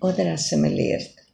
Oder essen.